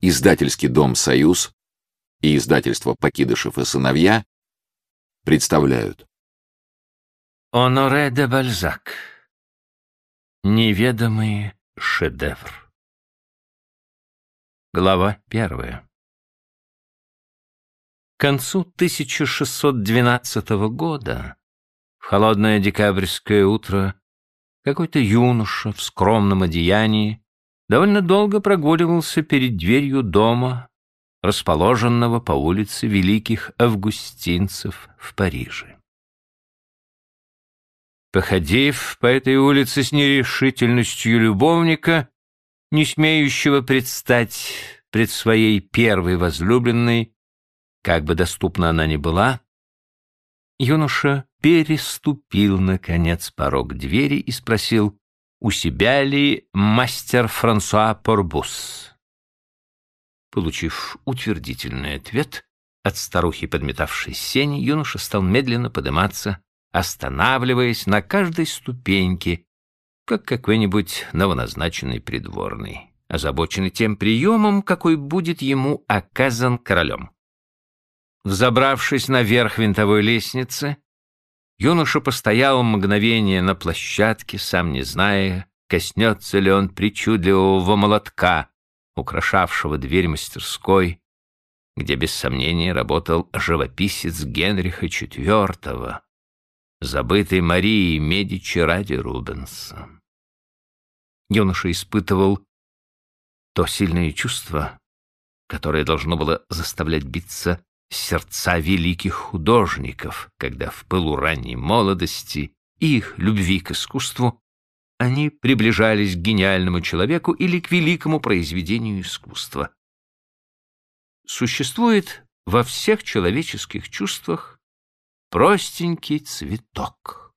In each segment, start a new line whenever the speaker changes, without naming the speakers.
Издательский дом «Союз» и издательство «Покидышев и сыновья» представляют.
Оноре де Бальзак. Неведомый шедевр. Глава первая. К концу 1612 года, в холодное декабрьское утро, какой-то юноша в скромном одеянии довольно долго прогуливался перед дверью дома, расположенного по улице Великих Августинцев в Париже. Походив по этой улице с нерешительностью любовника, не смеющего предстать пред своей первой возлюбленной, как бы доступна она ни была, юноша переступил, наконец, порог двери и спросил, у себя ли мастер Франсуа Порбус. Получив утвердительный ответ от старухи, подметавшей сени, юноша стал медленно подниматься, останавливаясь на каждой ступеньке, как какой-нибудь новоназначенный придворный, озабоченный тем приемом, какой будет ему оказан королем. Взобравшись наверх винтовой лестницы, юноша постоял мгновение на площадке, сам не зная, коснется ли он причудливого молотка, украшавшего дверь мастерской, где без сомнения работал живописец Генриха IV, забытый Марией Медичи ради Рубенса. Юноша испытывал то сильное чувство, которое должно было заставлять биться сердца великих художников, когда в пылу ранней молодости их любви к искусству они приближались к гениальному человеку или к великому произведению искусства. Существует во всех человеческих чувствах простенький цветок,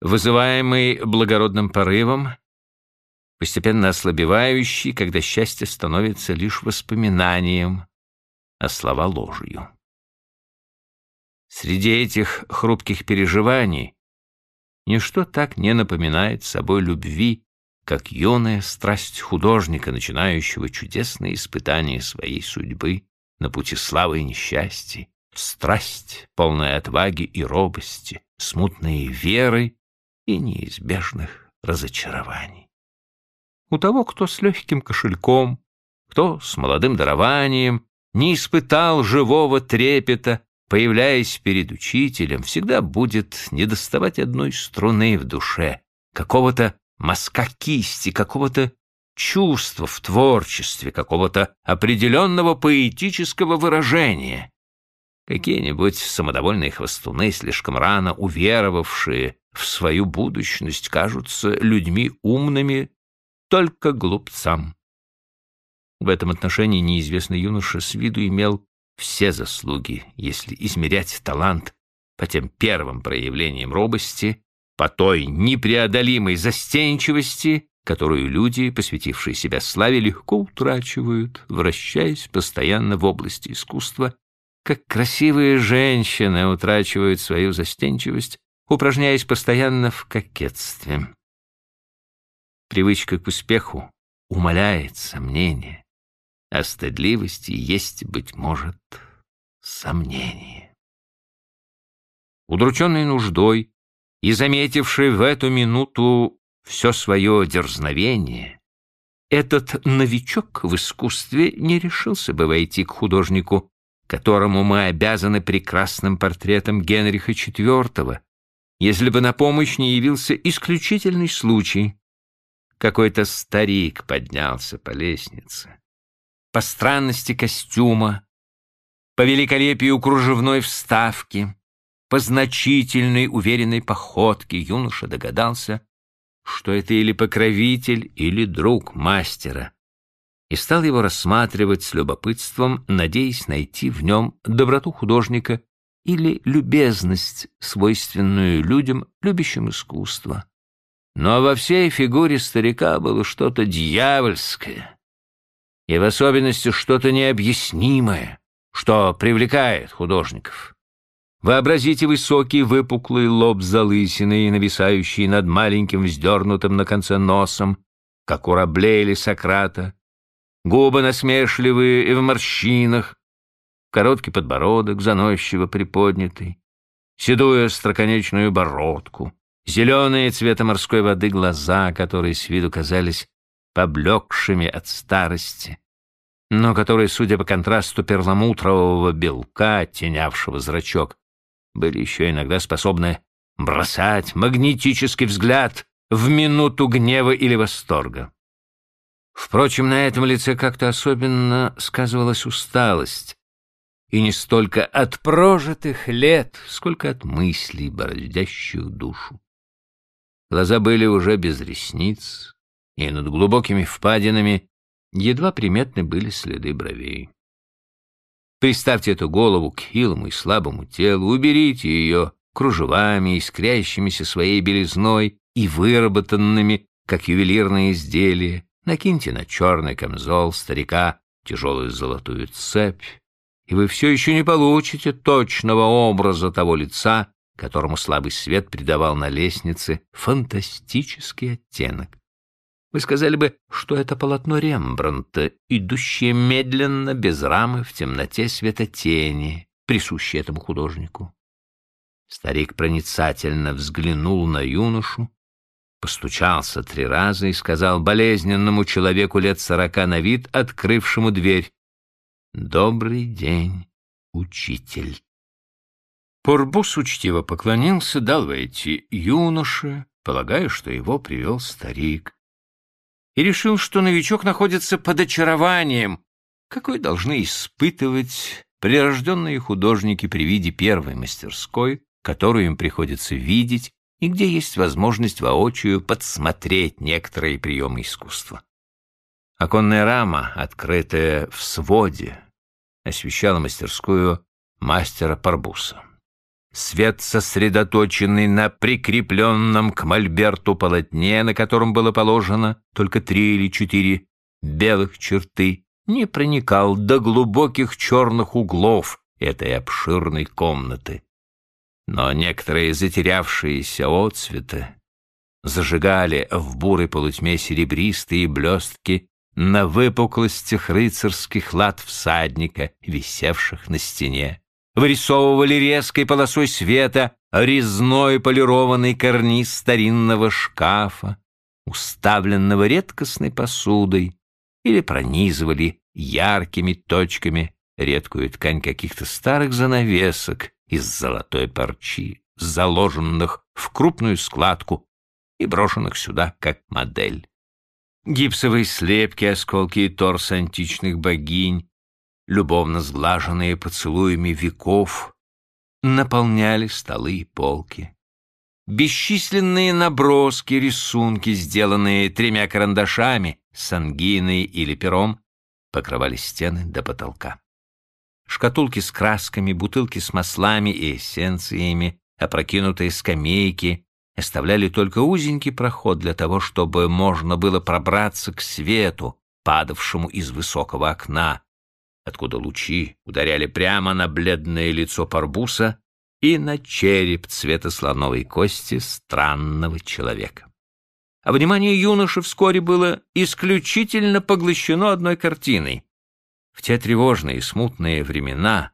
вызываемый благородным порывом, постепенно ослабевающий, когда счастье становится лишь воспоминанием, а слова ложью. Среди этих хрупких переживаний ничто так не напоминает собой любви, как юная страсть художника, начинающего чудесные испытания своей судьбы на пути славы и несчастья, страсть, полная отваги и робости, смутной веры и неизбежных разочарований. У того, кто с легким кошельком, кто с молодым дарованием, не испытал живого трепета, появляясь перед учителем, всегда будет недоставать одной струны в душе, какого-то мазка кисти, какого-то чувства в творчестве, какого-то определенного поэтического выражения. Какие-нибудь самодовольные хвостуны, слишком рано уверовавшие в свою будущность, кажутся людьми умными только глупцам. В этом отношении неизвестный юноша с виду имел все заслуги, если измерять талант по тем первым проявлениям робости, по той непреодолимой застенчивости, которую люди, посвятившие себя славе, легко утрачивают, вращаясь постоянно в области искусства, как красивые женщины утрачивают свою застенчивость, упражняясь постоянно в кокетстве. Привычка к успеху умаляет сомнения, а стыдливости есть, быть может, сомнение. Удрученный нуждой и заметивший в эту минуту все свое дерзновение, этот новичок в искусстве не решился бы войти к художнику, которому мы обязаны прекрасным портретом Генриха IV, если бы на помощь не явился исключительный случай. Какой-то старик поднялся по лестнице по странности костюма, по великолепию кружевной вставки, по значительной уверенной походке юноша догадался, что это или покровитель, или друг мастера, и стал его рассматривать с любопытством, надеясь найти в нем доброту художника или любезность, свойственную людям, любящим искусство. Но во всей фигуре старика было что-то дьявольское, и в особенности что-то необъяснимое, что привлекает художников. Вообразите высокий выпуклый лоб с залысиной, нависающий над маленьким вздернутым на конце носом, как у Рабле или Сократа, губы насмешливые и в морщинах, короткий подбородок, заносчиво приподнятый, седую остроконечную бородку, зеленые цвета морской воды глаза, которые с виду казались поблекшими от старости, но которые, судя по контрасту перламутрового белка, оттенявшего зрачок, были еще иногда способны бросать магнетический взгляд в минуту гнева или восторга. Впрочем, на этом лице как-то особенно сказывалась усталость, и не столько от прожитых лет, сколько от мыслей, бороздящих душу. Глаза были уже без ресниц, и над глубокими впадинами едва приметны были следы бровей. Представьте эту голову к хилому и слабому телу, уберите ее кружевами, искрящимися своей белизной и выработанными, как ювелирные изделия, накиньте на черный камзол старика тяжелую золотую цепь, и вы все еще не получите точного образа того лица, которому слабый свет придавал на лестнице фантастический оттенок. Вы сказали бы, что это полотно Рембрандта, идущее медленно, без рамы, в темноте светотени, присущее этому художнику. Старик проницательно взглянул на юношу, постучался три раза и сказал болезненному человеку лет сорока на вид, открывшему дверь, «Добрый день, учитель». Порбус учтиво поклонился, дал войти юноше, полагая, что его привел старик, и решил, что новичок находится под очарованием, какой должны испытывать прирожденные художники при виде первой мастерской, которую им приходится видеть и где есть возможность воочию подсмотреть некоторые приемы искусства. Оконная рама, открытая в своде, освещала мастерскую мастера Парбуса. Свет, сосредоточенный на прикрепленном к мольберту полотне, на котором было положено только три или четыре белых черты, не проникал до глубоких черных углов этой обширной комнаты. Но некоторые затерявшиеся отцветы зажигали в бурой полутьме серебристые блестки на выпуклостях рыцарских лад всадника, висевших на стене. Вырисовывали резкой полосой света резной полированный карниз старинного шкафа, уставленного редкостной посудой, или пронизывали яркими точками редкую ткань каких-то старых занавесок из золотой парчи, заложенных в крупную складку и брошенных сюда как модель. Гипсовые слепки, осколки и торс античных богинь, любовно сглаженные поцелуями веков, наполняли столы и полки. Бесчисленные наброски, рисунки, сделанные тремя карандашами, сангиной или пером, покрывали стены до потолка. Шкатулки с красками, бутылки с маслами и эссенциями, опрокинутые скамейки, оставляли только узенький проход для того, чтобы можно было пробраться к свету, падавшему из высокого окна, откуда лучи ударяли прямо на бледное лицо Парбуса и на череп цвета слоновой кости странного человека. А внимание юноши вскоре было исключительно поглощено одной картиной. В те тревожные и смутные времена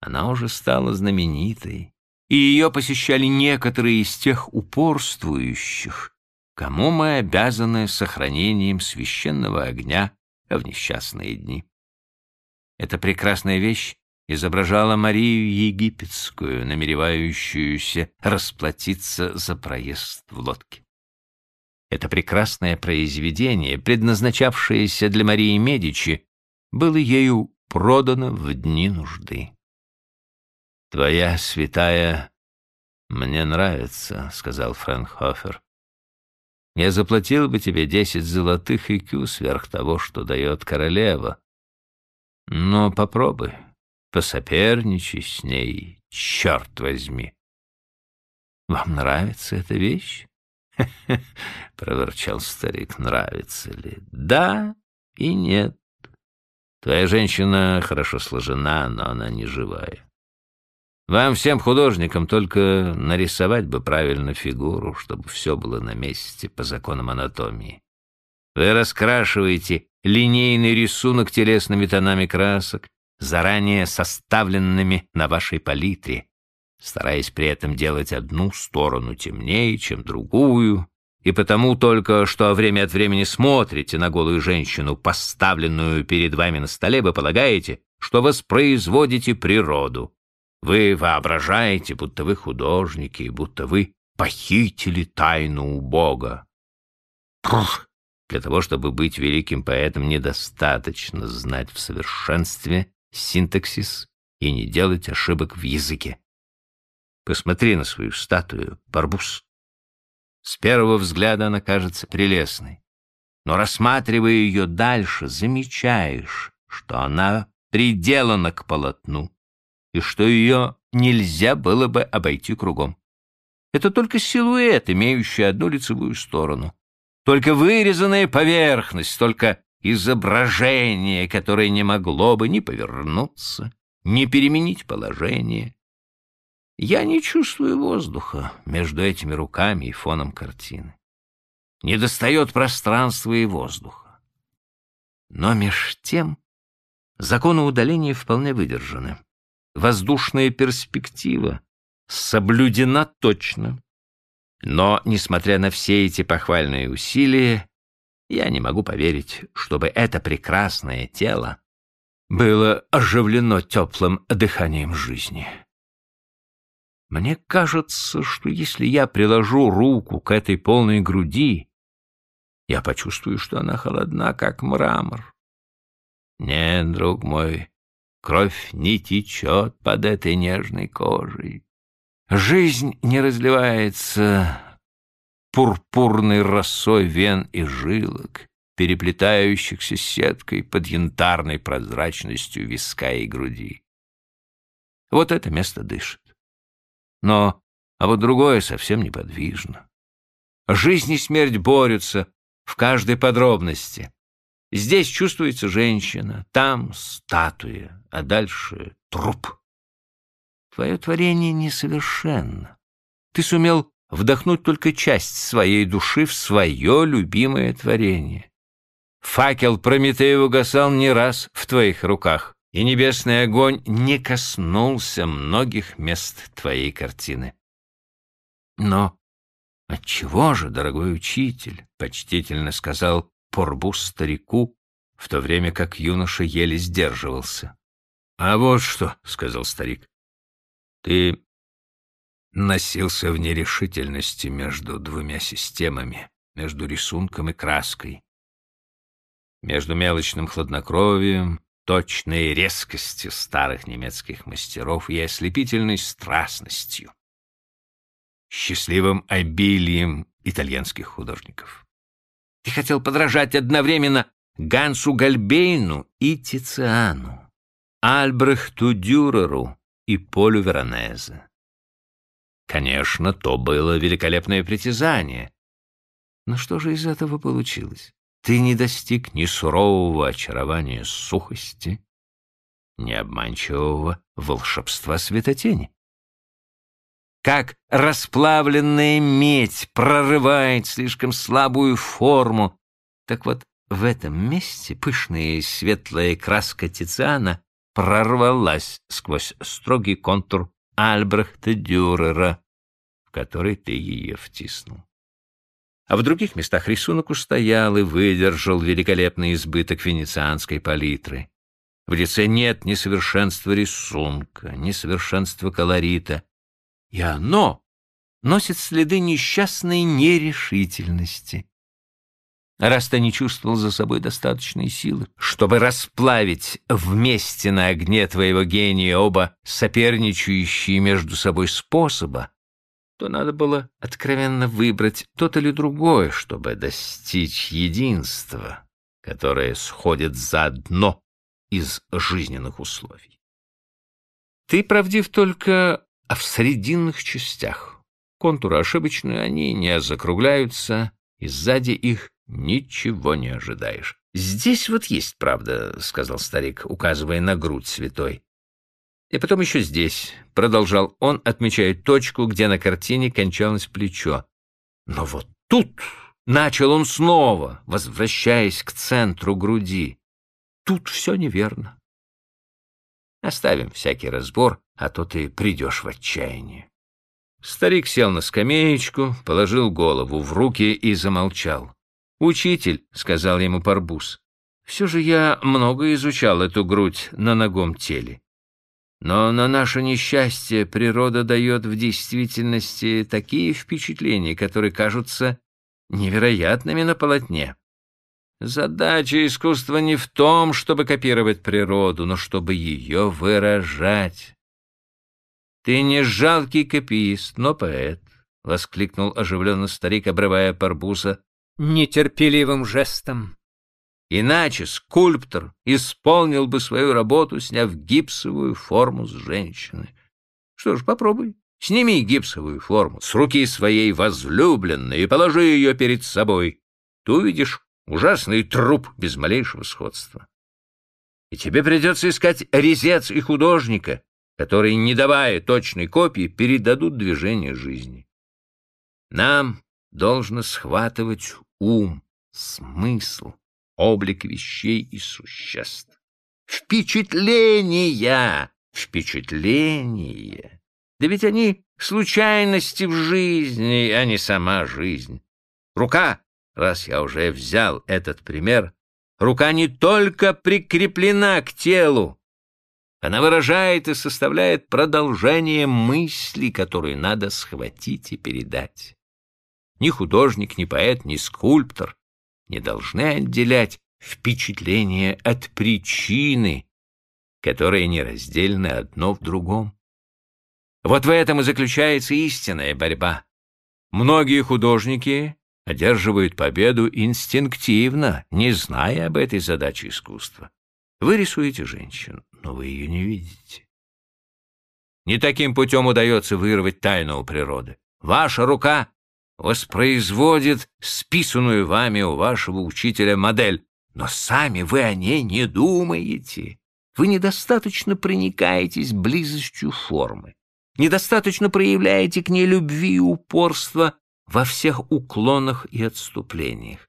она уже стала знаменитой, и ее посещали некоторые из тех упорствующих, кому мы обязаны сохранением священного огня в несчастные дни. Эта прекрасная вещь изображала Марию Египетскую, намеревающуюся расплатиться за проезд в лодке. Это прекрасное произведение, предназначавшееся для Марии Медичи, было ею продано в дни нужды. «Твоя святая мне нравится», — сказал Фрэнкхофер. «Я заплатил бы тебе десять золотых икю сверх того, что дает королева. Но попробуй, посоперничай с ней, черт возьми». «Вам нравится эта вещь?» — проворчал старик. «Нравится ли?» «Да и нет. Твоя женщина хорошо сложена, но она не живая. Вам всем художникам только нарисовать бы правильно фигуру, чтобы все было на месте по законам анатомии. Вы раскрашиваете линейный рисунок телесными тонами красок, заранее составленными на вашей палитре, стараясь при этом делать одну сторону темнее, чем другую, и потому только, что время от времени смотрите на голую женщину, поставленную перед вами на столе, вы полагаете, что воспроизводите природу. Вы воображаете, будто вы художники, будто вы похитили тайну у Бога. Для того, чтобы быть великим поэтом, недостаточно знать в совершенстве синтаксис и не делать ошибок в языке. Посмотри на свою статую, Барбус. С первого взгляда она кажется прелестной, но, рассматривая ее дальше, замечаешь, что она приделана к полотну и что ее нельзя было бы обойти кругом. Это только силуэт, имеющий одну лицевую сторону. Только вырезанная поверхность, только изображение, которое не могло бы ни повернуться, ни переменить положение. Я не чувствую воздуха между этими руками и фоном картины. Не достает пространства и воздуха. Но меж тем законы удаления вполне выдержаны. Воздушная перспектива соблюдена точно. Но, несмотря на все эти похвальные усилия, я не могу поверить, чтобы это прекрасное тело было оживлено теплым дыханием жизни. Мне кажется, что если я приложу руку к этой полной груди, я почувствую, что она холодна, как мрамор. Нет, друг мой, кровь не течет под этой нежной кожей. Жизнь не разливается пурпурной росой вен и жилок, переплетающихся сеткой под янтарной прозрачностью виска и груди. Вот это место дышит. Но, а вот другое совсем неподвижно. Жизнь и смерть борются в каждой подробности. Здесь чувствуется женщина, там статуя, а дальше труп. Твое творение несовершенно. Ты сумел вдохнуть только часть своей души в свое любимое творение. Факел Прометея угасал не раз в твоих руках, и небесный огонь не коснулся многих мест твоей картины. Но отчего же, дорогой учитель, почтительно сказал Порбус старику, в то время как юноша еле сдерживался. — А вот что, — сказал старик, ты носился в нерешительности между двумя системами, между рисунком и краской, между мелочным хладнокровием, точной резкостью старых немецких мастеров и ослепительной страстностью, счастливым обилием итальянских художников. Ты хотел подражать одновременно Гансу Гальбейну и Тициану, Альбрехту Дюреру и Полю Веронезе. Конечно, то было великолепное притязание. Но что же из этого получилось? Ты не достиг ни сурового очарования сухости, ни обманчивого волшебства светотени. Как расплавленная медь прорывает слишком слабую форму, так вот в этом месте пышная и светлая краска Тициана прорвалась сквозь строгий контур Альбрехта Дюрера, в который ты ее втиснул. А в других местах рисунок устоял и выдержал великолепный избыток венецианской палитры. В лице нет ни совершенства рисунка, ни совершенства колорита, и оно носит следы несчастной нерешительности, раз ты не чувствовал за собой достаточной силы, чтобы расплавить вместе на огне твоего гения оба соперничающие между собой способа, то надо было откровенно выбрать тот или другой, чтобы достичь единства, которое сходит за дно из жизненных условий. Ты правдив только в срединных частях. Контуры ошибочные, они не закругляются, и сзади их ничего не ожидаешь. «Здесь вот есть правда», — сказал старик, указывая на грудь святой. «И потом еще здесь», — продолжал он, отмечая точку, где на картине кончалось плечо. «Но вот тут Начал он снова, возвращаясь к центру груди. Тут все неверно. Оставим всякий разбор, а то ты придешь в отчаяние. Старик сел на скамеечку, положил голову в руки и замолчал. «Учитель», — сказал ему Парбус, — «все же я много изучал эту грудь на ногом теле. Но на наше несчастье природа дает в действительности такие впечатления, которые кажутся невероятными на полотне. Задача искусства не в том, чтобы копировать природу, но чтобы ее выражать. «Ты не жалкий копиист, но поэт», — воскликнул оживленно старик, обрывая Парбуса нетерпеливым жестом. Иначе скульптор исполнил бы свою работу, сняв гипсовую форму с женщины. Что ж, попробуй. Сними гипсовую форму с руки своей возлюбленной и положи ее перед собой. Ты увидишь ужасный труп без малейшего сходства. И тебе придется искать резец и художника, которые, не давая точной копии, передадут движение жизни. Нам должно схватывать ум, смысл, облик вещей и существ. Впечатления! Впечатления! Да ведь они случайности в жизни, а не сама жизнь. Рука, раз я уже взял этот пример, рука не только прикреплена к телу, она выражает и составляет продолжение мысли, которую надо схватить и передать. Ни художник, ни поэт, ни скульптор не должны отделять впечатление от причины, которые нераздельны одно в другом. Вот в этом и заключается истинная борьба. Многие художники одерживают победу инстинктивно, не зная об этой задаче искусства. Вы рисуете женщину, но вы ее не видите. Не таким путем удается вырвать тайну у природы. Ваша рука воспроизводит списанную вами у вашего учителя модель, но сами вы о ней не думаете. Вы недостаточно проникаетесь близостью формы, недостаточно проявляете к ней любви и упорства во всех уклонах и отступлениях.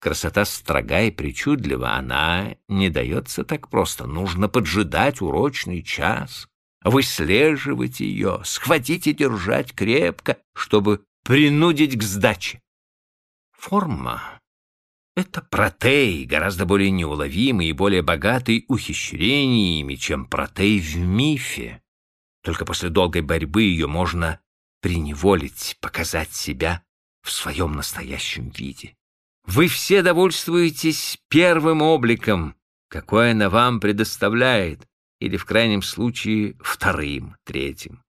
Красота строга и причудлива, она не дается так просто. Нужно поджидать урочный час, выслеживать ее, схватить и держать крепко, чтобы принудить к сдаче. Форма — это протей, гораздо более неуловимый и более богатый ухищрениями, чем протей в мифе. Только после долгой борьбы ее можно приневолить, показать себя в своем настоящем виде. Вы все довольствуетесь первым обликом, какой она вам предоставляет, или, в крайнем случае, вторым, третьим.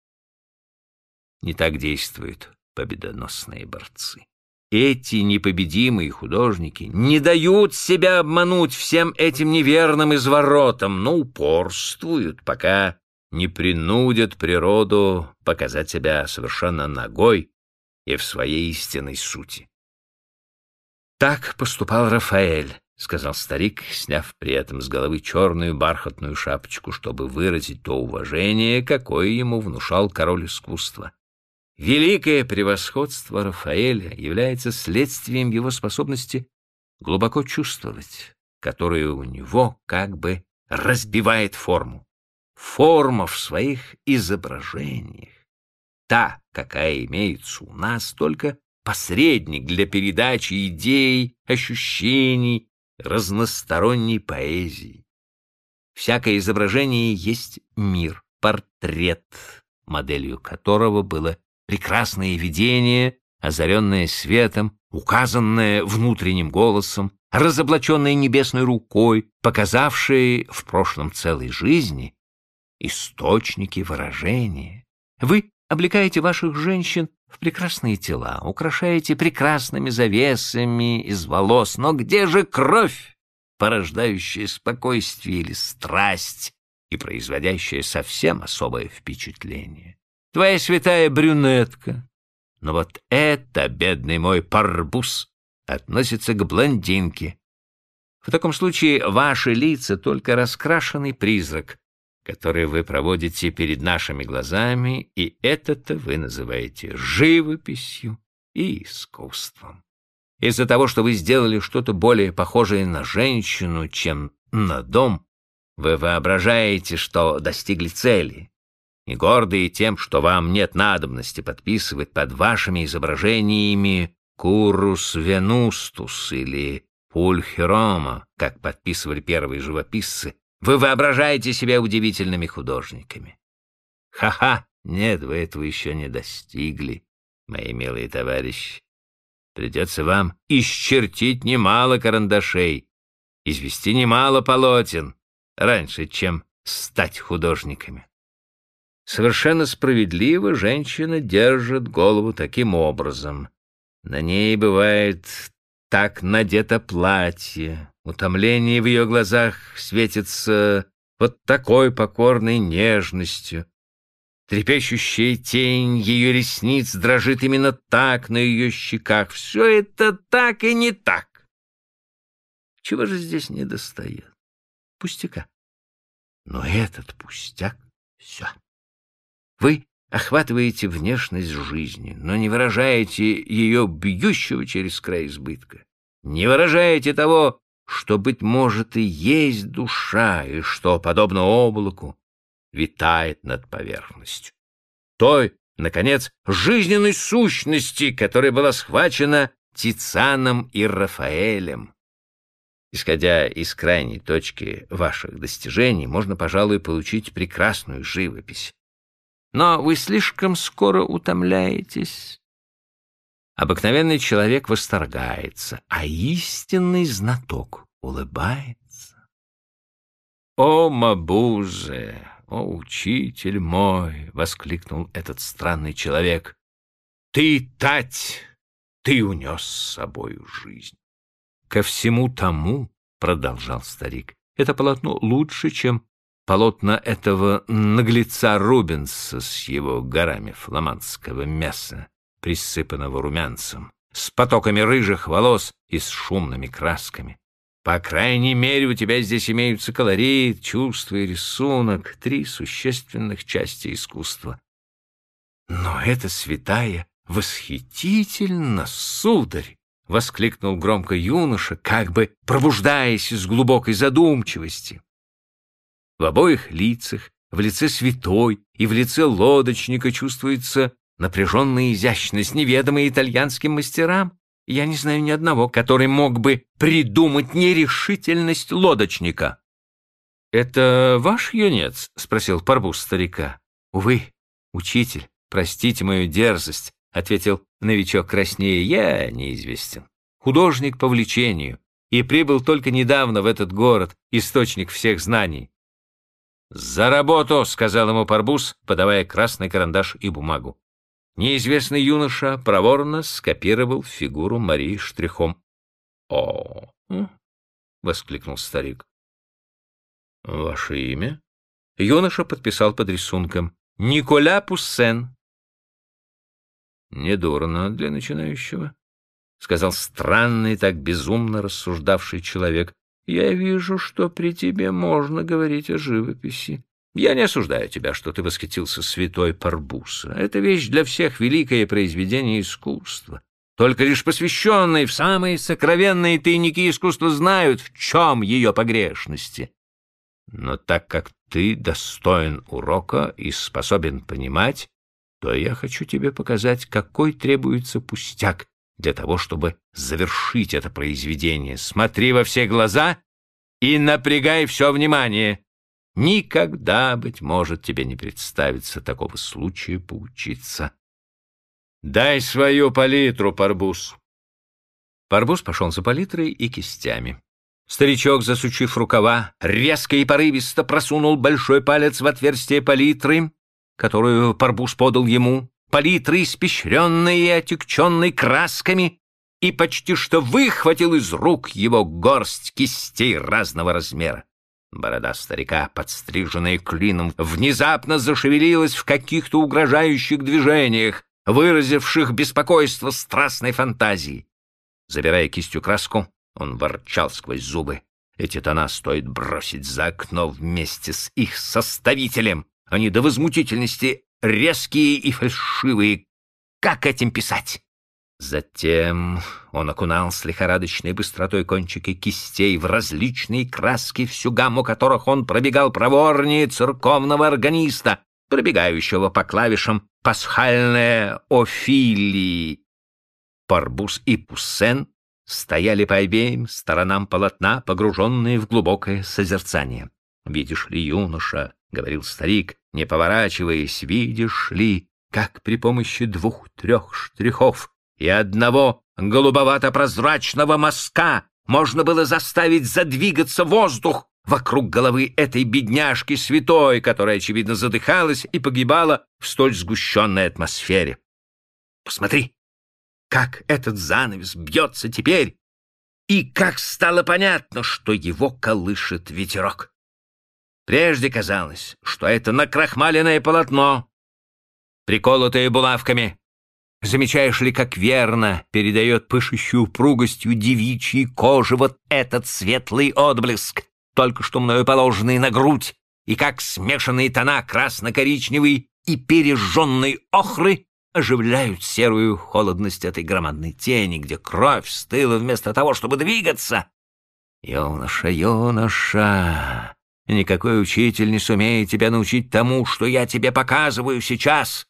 Не так действует победоносные борцы. Эти непобедимые художники не дают себя обмануть всем этим неверным изворотам, но упорствуют, пока не принудят природу показать себя совершенно ногой и в своей истинной сути. Так поступал Рафаэль, — сказал старик, сняв при этом с головы черную бархатную шапочку, чтобы выразить то уважение, какое ему внушал король искусства. Великое превосходство Рафаэля является следствием его способности глубоко чувствовать, которое у него как бы разбивает форму. Форма в своих изображениях, та, какая имеется у нас, только посредник для передачи идей, ощущений, разносторонней поэзии. Всякое изображение есть мир, портрет, моделью которого было прекрасное видение, озаренное светом, указанное внутренним голосом, разоблаченное небесной рукой, показавшее в прошлом целой жизни источники выражения. Вы облекаете ваших женщин в прекрасные тела, украшаете прекрасными завесами из волос, но где же кровь, порождающая спокойствие или страсть и производящая совсем особое впечатление? Твоя святая брюнетка. Но вот это, бедный мой парбус, относится к блондинке. В таком случае ваши лица только раскрашенный призрак, который вы проводите перед нашими глазами, и это-то вы называете живописью и искусством. из-за того, что вы сделали что-то более похожее на женщину, чем на дом, вы воображаете, что достигли цели, и гордые тем, что вам нет надобности подписывать под вашими изображениями Курус Венустус или Пульхерома, как подписывали первые живописцы, вы воображаете себя удивительными художниками. Ха-ха, нет, вы этого еще не достигли, мои милые товарищи. Придется вам исчертить немало карандашей, извести немало полотен, раньше, чем стать художниками. Совершенно справедливо женщина держит голову таким образом. На ней бывает так надето платье, утомление в ее глазах светится вот такой покорной нежностью. Трепещущая тень ее ресниц дрожит именно так на ее щеках. Все это так и не так. Чего же здесь не достает? Пустяка. Но этот пустяк — все. Вы охватываете внешность жизни, но не выражаете ее бьющего через край избытка. Не выражаете того, что, быть может, и есть душа, и что, подобно облаку, витает над поверхностью. Той, наконец, жизненной сущности, которая была схвачена Тицианом и Рафаэлем. Исходя из крайней точки ваших достижений, можно, пожалуй, получить прекрасную живопись. Но вы слишком скоро утомляетесь. Обыкновенный человек восторгается, а истинный знаток улыбается. «О, Мабузе! О, учитель мой!» — воскликнул этот странный человек. «Ты, Тать, ты унес с собой жизнь!» «Ко всему тому, — продолжал старик, — это полотно лучше, чем полотна этого наглеца Рубенса с его горами фламандского мяса, присыпанного румянцем, с потоками рыжих волос и с шумными красками. По крайней мере, у тебя здесь имеются колорит, чувство и рисунок, три существенных части искусства. Но это святая восхитительно, сударь! — воскликнул громко юноша, как бы пробуждаясь из глубокой задумчивости. В обоих лицах, в лице святой и в лице лодочника чувствуется напряженная изящность, неведомая итальянским мастерам. Я не знаю ни одного, который мог бы придумать нерешительность лодочника. — Это ваш юнец? — спросил Парбус старика. — Увы, учитель, простите мою дерзость, — ответил новичок краснее. — Я неизвестен. Художник по влечению. И прибыл только недавно в этот город, источник всех знаний. «За работу!» — сказал ему Парбус, подавая красный карандаш и бумагу. Неизвестный юноша проворно скопировал фигуру Марии штрихом. «О!» — воскликнул старик. «Ваше имя?» Юноша подписал под рисунком. «Николя Пуссен». «Недурно для начинающего», — сказал странный, так безумно рассуждавший человек. Я вижу, что при тебе можно говорить о живописи. Я не осуждаю тебя, что ты восхитился святой Парбуса. Это вещь для всех великое произведение искусства. Только лишь посвященные в самые сокровенные тайники искусства знают, в чем ее погрешности. Но так как ты достоин урока и способен понимать, то я хочу тебе показать, какой требуется пустяк для того, чтобы завершить это произведение. Смотри во все глаза и напрягай все внимание. Никогда, быть может, тебе не представится такого случая поучиться. Дай свою палитру, Парбус. Парбус пошел за палитрой и кистями. Старичок, засучив рукава, резко и порывисто просунул большой палец в отверстие палитры, которую Парбус подал ему палитры, испещренной и отекченной красками, и почти что выхватил из рук его горсть кистей разного размера. Борода старика, подстриженная клином, внезапно зашевелилась в каких-то угрожающих движениях, выразивших беспокойство страстной фантазии. Забирая кистью краску, он ворчал сквозь зубы. Эти тона стоит бросить за окно вместе с их составителем. Они до возмутительности резкие и фальшивые. Как этим писать? Затем он окунал с лихорадочной быстротой кончики кистей в различные краски, всю гамму которых он пробегал проворнее церковного органиста, пробегающего по клавишам пасхальные офилии. Парбус и Пуссен стояли по обеим сторонам полотна, погруженные в глубокое созерцание. «Видишь ли, юноша, — говорил старик, не поворачиваясь, — видишь ли, как при помощи двух-трех штрихов и одного голубовато-прозрачного мазка можно было заставить задвигаться воздух вокруг головы этой бедняжки святой, которая, очевидно, задыхалась и погибала в столь сгущенной атмосфере. Посмотри, как этот занавес бьется теперь, и как стало понятно, что его колышет ветерок. Прежде казалось, что это накрахмаленное полотно, приколотое булавками. Замечаешь ли, как верно передает пышущую упругостью девичьей кожи вот этот светлый отблеск, только что мною положенный на грудь, и как смешанные тона красно-коричневой и пережженной охры оживляют серую холодность этой громадной тени, где кровь стыла вместо того, чтобы двигаться. Юноша, юноша, никакой учитель не сумеет тебя научить тому, что я тебе показываю сейчас.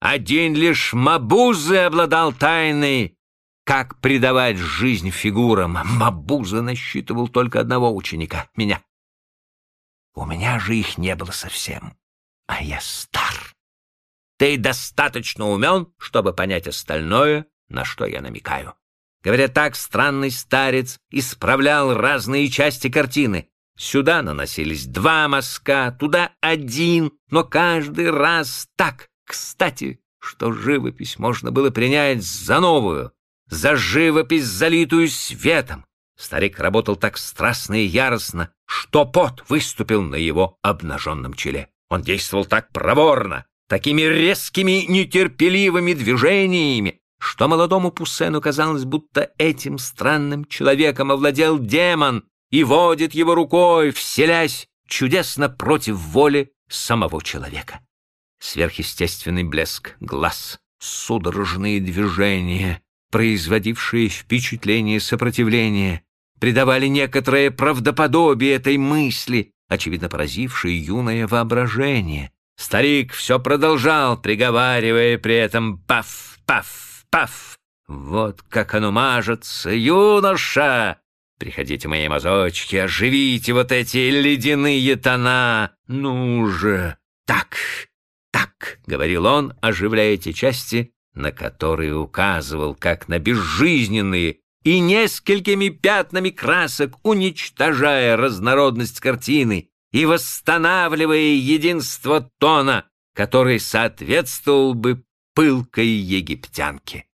Один лишь Мабузы обладал тайной, как придавать жизнь фигурам. Мабуза насчитывал только одного ученика — меня. У меня же их не было совсем, а я стар. Ты достаточно умен, чтобы понять остальное, на что я намекаю. Говоря так, странный старец исправлял разные части картины. Сюда наносились два мазка, туда один, но каждый раз так. Кстати, что живопись можно было принять за новую, за живопись, залитую светом. Старик работал так страстно и яростно, что пот выступил на его обнаженном челе. Он действовал так проворно, такими резкими, нетерпеливыми движениями, что молодому Пуссену казалось, будто этим странным человеком овладел демон и водит его рукой, вселясь чудесно против воли самого человека. Сверхъестественный блеск глаз, судорожные движения, производившие впечатление сопротивления, придавали некоторое правдоподобие этой мысли, очевидно поразившей юное воображение. Старик все продолжал, приговаривая при этом «паф, паф, паф». «Вот как оно мажется, юноша! Приходите, мои мазочки, оживите вот эти ледяные тона! Ну же! Так, так!» — говорил он, оживляя эти части, на которые указывал, как на безжизненные, и несколькими пятнами красок уничтожая разнородность картины, и восстанавливая единство тона, который соответствовал бы пылкой египтянке.